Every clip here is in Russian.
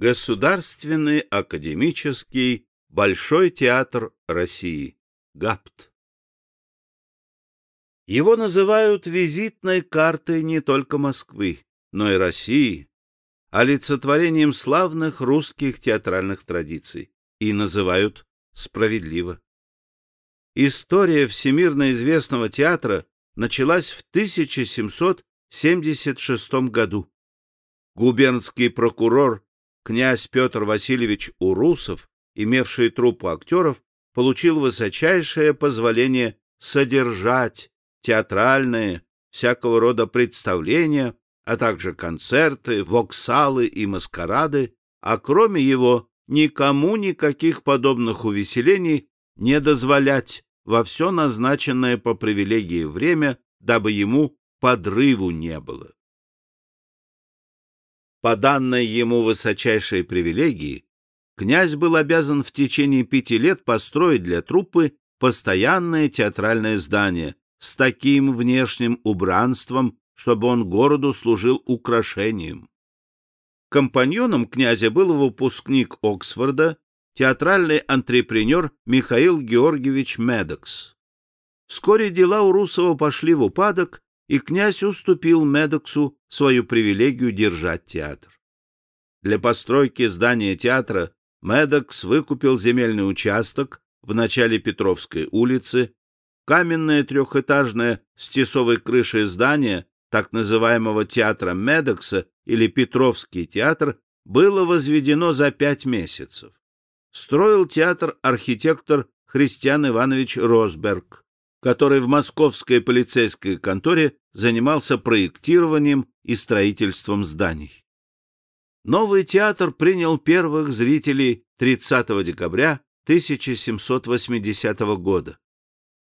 Государственный академический Большой театр России. ГАПТ. Его называют визитной картой не только Москвы, но и России, олицетворением славных русских театральных традиций, и называют справедливо. История всемирно известного театра началась в 1776 году. Губернский прокурор князь Петр Васильевич Урусов, имевший труппу актеров, получил высочайшее позволение содержать театральные, всякого рода представления, а также концерты, воксалы и маскарады, а кроме его никому никаких подобных увеселений не дозволять во все назначенное по привилегии время, дабы ему подрыву не было. По данной ему высочайшей привилегии, князь был обязан в течение пяти лет построить для труппы постоянное театральное здание с таким внешним убранством, чтобы он городу служил украшением. Компаньоном князя был выпускник Оксфорда, театральный антрепренер Михаил Георгиевич Медокс. Вскоре дела у Русова пошли в упадок, и князь уступил Медоксу свою привилегию держать театр. Для постройки здания театра Медокс выкупил земельный участок в начале Петровской улицы, каменное трехэтажное с тесовой крышей здание так называемого театра Медокса или Петровский театр было возведено за пять месяцев. Строил театр архитектор Христиан Иванович Росберг, который в московской полицейской конторе занимался проектированием и строительством зданий. Новый театр принял первых зрителей 30 декабря 1780 года.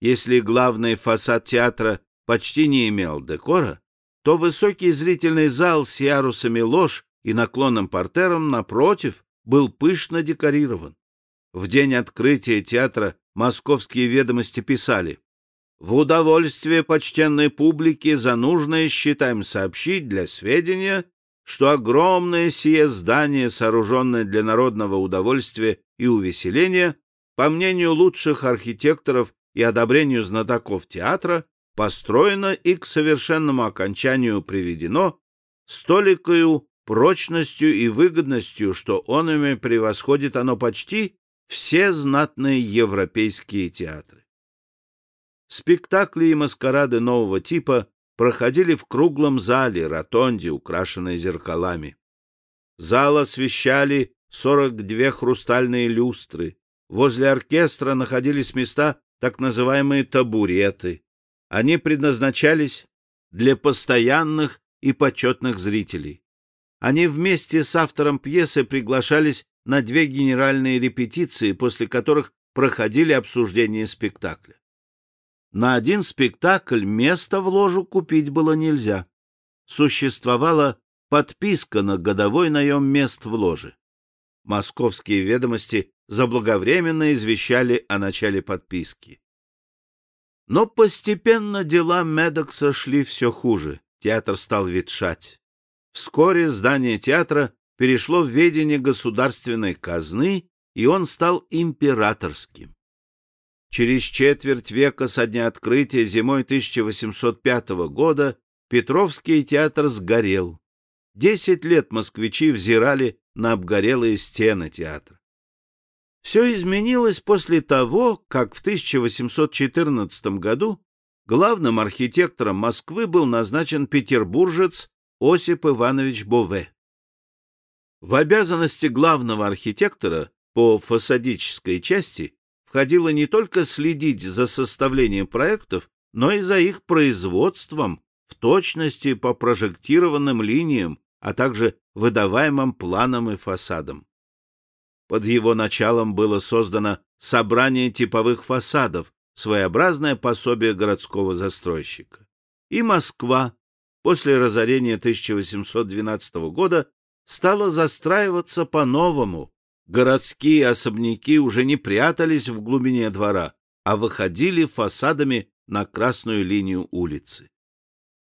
Если главный фасад театра почти не имел декора, то высокий зрительный зал с ярусами лож и наклонным портером, напротив, был пышно декорирован. В день открытия театра московские ведомости писали «В удовольствие почтенной публике за нужное считаем сообщить для сведения, что огромное сие здание, сооруженное для народного удовольствия и увеселения, по мнению лучших архитекторов и одобрению знатоков театра, построено и к совершенному окончанию приведено столикою прочностью и выгодностью, что он ими превосходит оно почти все знатные европейские театры. Спектакли и маскарады нового типа проходили в круглом зале, ротонде, украшенной зеркалами. Зал освещали 42 хрустальные люстры. Возле оркестра находились места, так называемые табуреты. Они предназначались для постоянных и почетных зрителей. Они вместе с автором пьесы приглашались на две генеральные репетиции, после которых проходили обсуждение спектакля. На один спектакль место в ложу купить было нельзя. Существовала подписка на годовой наем мест в ложе. Московские ведомости заблаговременно извещали о начале подписки. Но постепенно дела Медокса шли все хуже, театр стал ветшать. Вскоре здание театра перешло в ведение государственной казны, и он стал императорским. Через четверть века со дня открытия зимой 1805 года Петровский театр сгорел. Десять лет москвичи взирали на обгорелые стены театра. Все изменилось после того, как в 1814 году главным архитектором Москвы был назначен петербуржец Осип Иванович Бове. В обязанности главного архитектора по фасадической части входило не только следить за составлением проектов, но и за их производством в точности по прожектированным линиям, а также выдаваемым планам и фасадам. Под его началом было создано собрание типовых фасадов, своеобразное пособие городского застройщика. И Москва после разорения 1812 года стала застраиваться по-новому. Городские особняки уже не прятались в глубине двора, а выходили фасадами на красную линию улицы.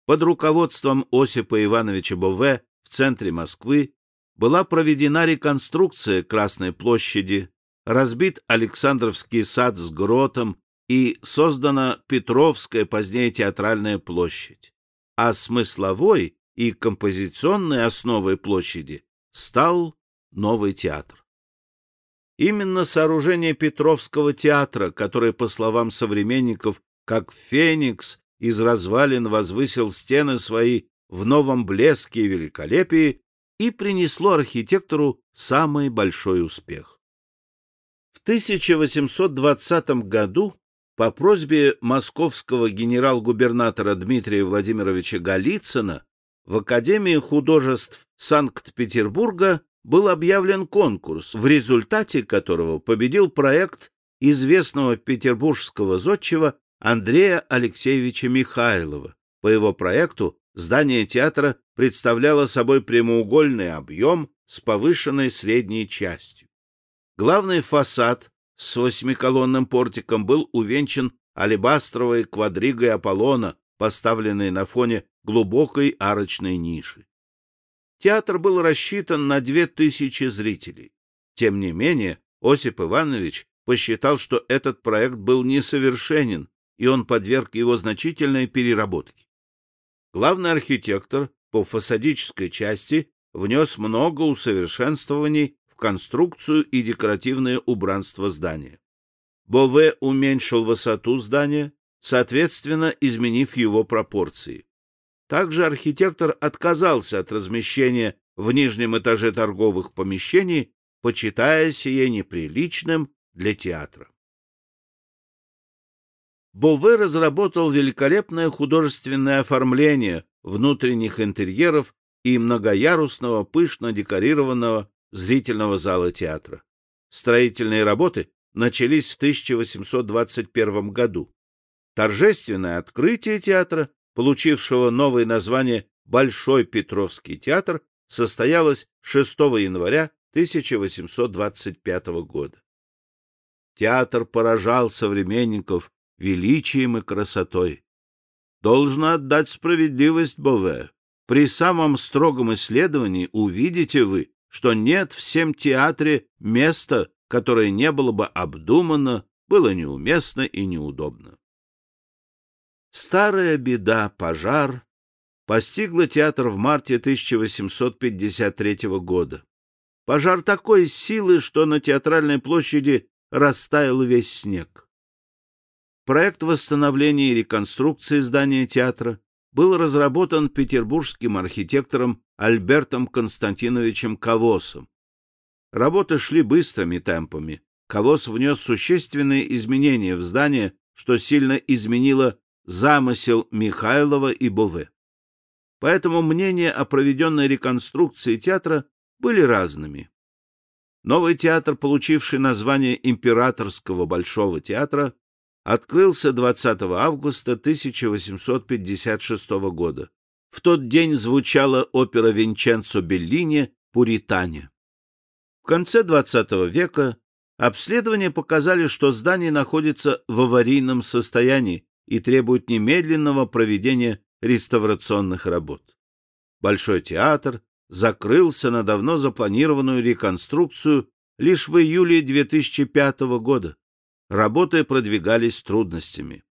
Под руководством Осипа Ивановича Бове в центре Москвы была проведена реконструкция Красной площади, разбит Александровский сад с гротом и создана Петровская, позднее Театральная площадь. А смысловой и композиционной основой площади стал новый театр. Именно сооружение Петровского театра, который, по словам современников, как феникс из развалин возвысил стены свои в новом блеске и великолепии, и принесло архитектору самый большой успех. В 1820 году по просьбе московского генерал-губернатора Дмитрия Владимировича Голицына в Академии художеств Санкт-Петербурга был объявлен конкурс, в результате которого победил проект известного петербургского зодчего Андрея Алексеевича Михайлова. По его проекту здание театра представляло собой прямоугольный объем с повышенной средней частью. Главный фасад с восьмиколонным портиком был увенчан алебастровой квадригой Аполлона, поставленной на фоне глубокой арочной ниши. Театр был рассчитан на две тысячи зрителей. Тем не менее, Осип Иванович посчитал, что этот проект был несовершенен, и он подверг его значительной переработке. Главный архитектор по фасадической части внес много усовершенствований в конструкцию и декоративное убранство здания. Бове уменьшил высоту здания, соответственно, изменив его пропорции. Также архитектор отказался от размещения в нижнем этаже торговых помещений, почитая сие неприличным для театра. Бове разработал великолепное художественное оформление внутренних интерьеров и многоярусного пышно декорированного зрительного зала театра. Строительные работы начались в 1821 году. Торжественное открытие театра получившего новое название Большой Петровский театр, состоялось 6 января 1825 года. Театр поражал современников величием и красотой. Должно отдать справедливость Бове. При самом строгом исследовании увидите вы, что нет в всем театре места, которое не было бы обдумано, было неуместно и неудобно. Старая беда, пожар, постигла театр в марте 1853 года. Пожар такой силы, что на театральной площади растаял весь снег. Проект восстановления и реконструкции здания театра был разработан петербургским архитектором Альбертом Константиновичем Кавосом. Работы шли быстрыми темпами. Кавос внес существенные изменения в здание, что сильно изменило замысел Михайлова и Бове. Поэтому мнения о проведенной реконструкции театра были разными. Новый театр, получивший название Императорского Большого театра, открылся 20 августа 1856 года. В тот день звучала опера Винченцо Беллини «Пуритане». В конце XX века обследования показали, что здание находится в аварийном состоянии и требует немедленного проведения реставрационных работ. Большой театр закрылся на давно запланированную реконструкцию лишь в июле 2005 года. Работы продвигались с трудностями.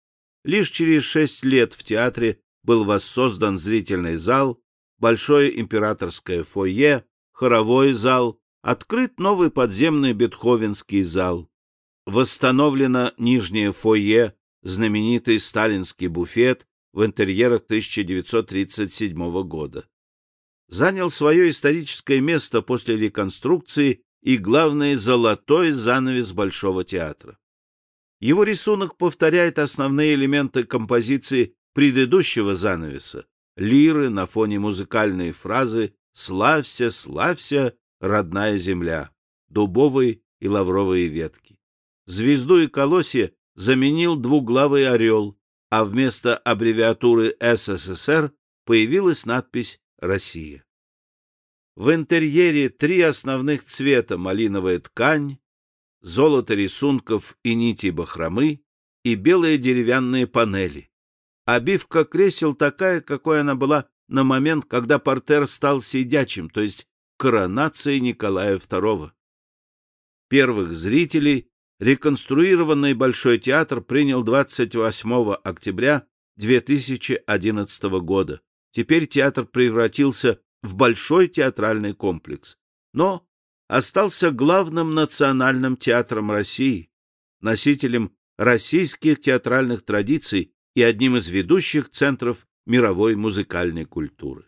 Лишь через шесть лет в театре был воссоздан зрительный зал, большое императорское фойе, хоровой зал, открыт новый подземный бетховенский зал. Восстановлено нижнее фойе знаменитый сталинский буфет в интерьерах 1937 года. Занял свое историческое место после реконструкции и, главное, золотой занавес Большого театра. Его рисунок повторяет основные элементы композиции предыдущего занавеса — лиры на фоне музыкальной фразы «Славься, славься, родная земля», дубовые и лавровые ветки. Звезду и колосья заменил двуглавый орел, а вместо аббревиатуры СССР появилась надпись «Россия». В интерьере три основных цвета — малиновая ткань, золото рисунков и нити бахромы и белые деревянные панели. Обивка кресел такая, какой она была на момент, когда портер стал сидячим, то есть коронации Николая II. Первых зрителей реконструированный Большой театр принял 28 октября 2011 года. Теперь театр превратился в большой театральный комплекс, но остался главным национальным театром России, носителем российских театральных традиций и одним из ведущих центров мировой музыкальной культуры.